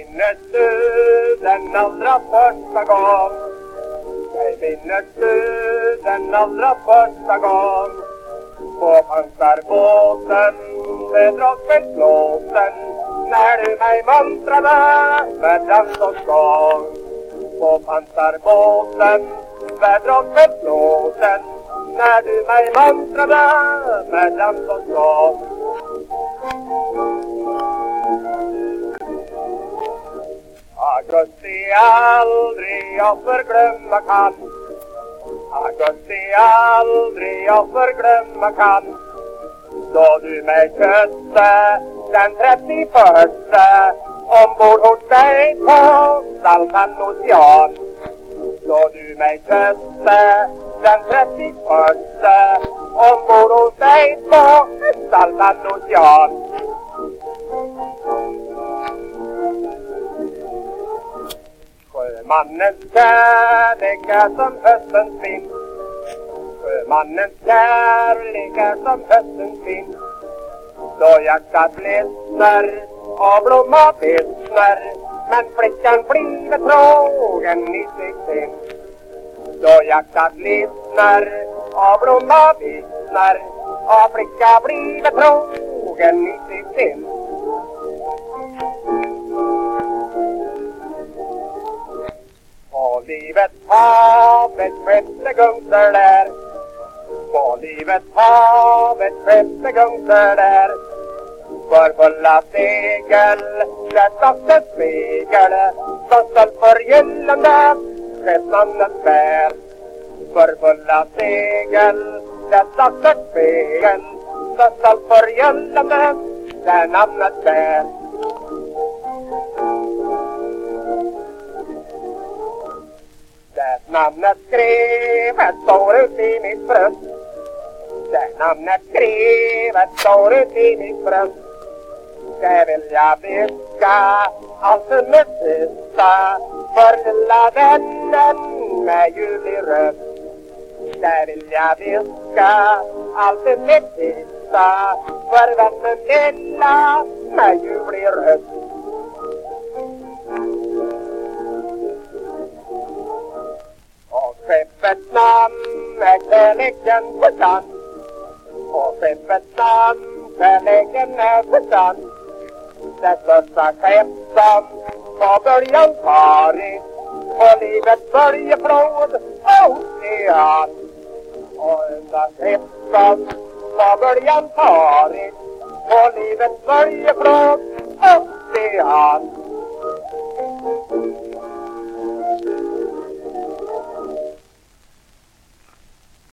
minnes du den allra första gång Jag minnes du den allra första gång På pansarbåten med dragspelsblåsen När du mig muntrade med dans och sång. På pansarbåten med dragspelsblåsen När du mig muntrade med dans och sång. Augusti aldrig jag förglömma kan Augusti aldrig jag förglömma kan Då du mig kysste den trettioförsta ombord hos dig på Saltan ocean. Då du mig kysste den trettioförsta ombord hos dig på Saltan ocean. Sjömannens kärlek är som höstens vind Sjömannens kärlek är som höstens vind Då hjärtat ledsnar och blomma vissnar Men flickan blir trogen i sitt sinn. Då hjärtat ledsnar och blomma vissnar och flickan blir trogen i sitt sinn. Havet hav ett där. På livet havet ett skepp där. För fulla segel, där sattes spegel. Som stöld för gyllene skeppsnamnet bär För fulla segel, där sattes spegel. Som stöld för gyllene, där namnet bär. Namnet skrevet står ut i mitt bröst. Det namnet skrevet står ut i mitt bröst. Det vill jag viska alltid med sista För lilla vännen med ljuvlig röst. Det vill jag viska alltid med sista För vännen lilla med ljuvlig röst. Skeppets namn är kärleken på sand Och skeppets namn, kärleken är på sand Det första skepp som på början farit På livets böljeflod och ocean Och enda skepp som på början farit På livets böljeflod och ocean